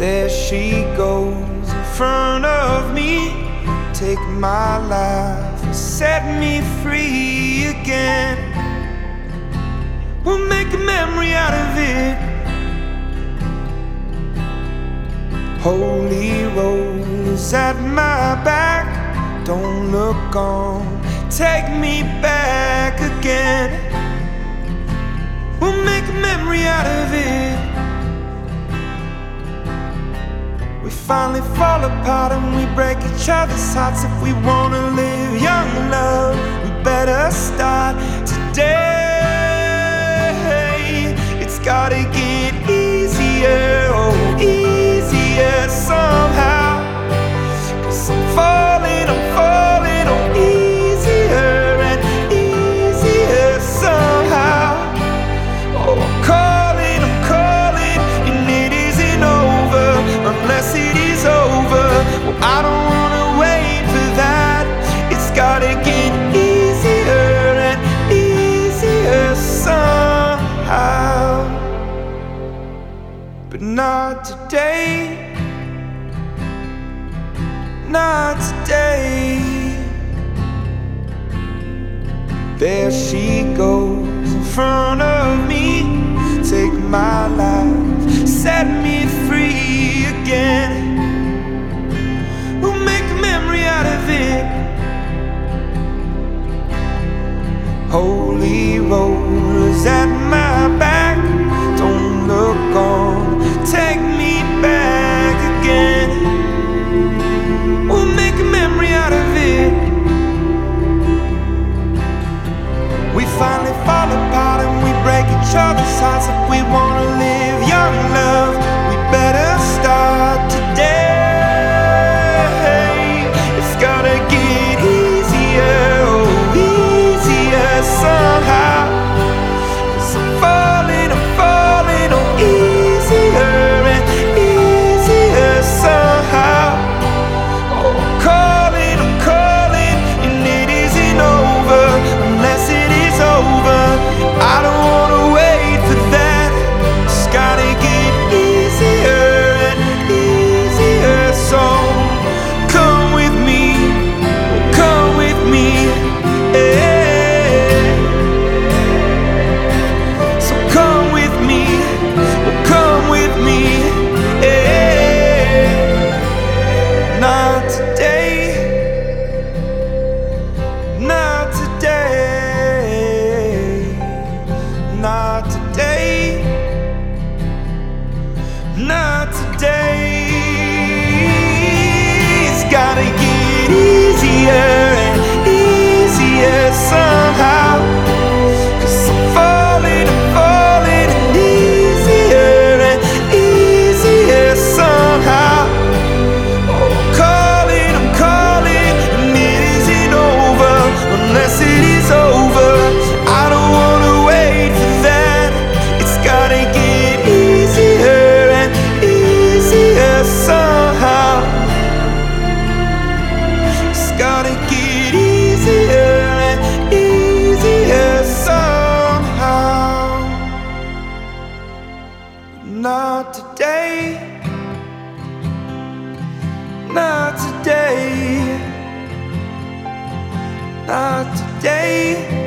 There she goes in front of me. Take my life set me free again. We'll make a memory out of it. Holy roll at my back. Don't look on, take me back again. We'll make a memory out of it. Finally fall apart and we break each other's hearts. If we wanna live young love, we better start today. It's gotta get But not today. Not today. There she goes in front of me. Take my life, set me free again. We'll make a memory out of it. Holy rollers at my we wanna. Not today. Not today. Not today.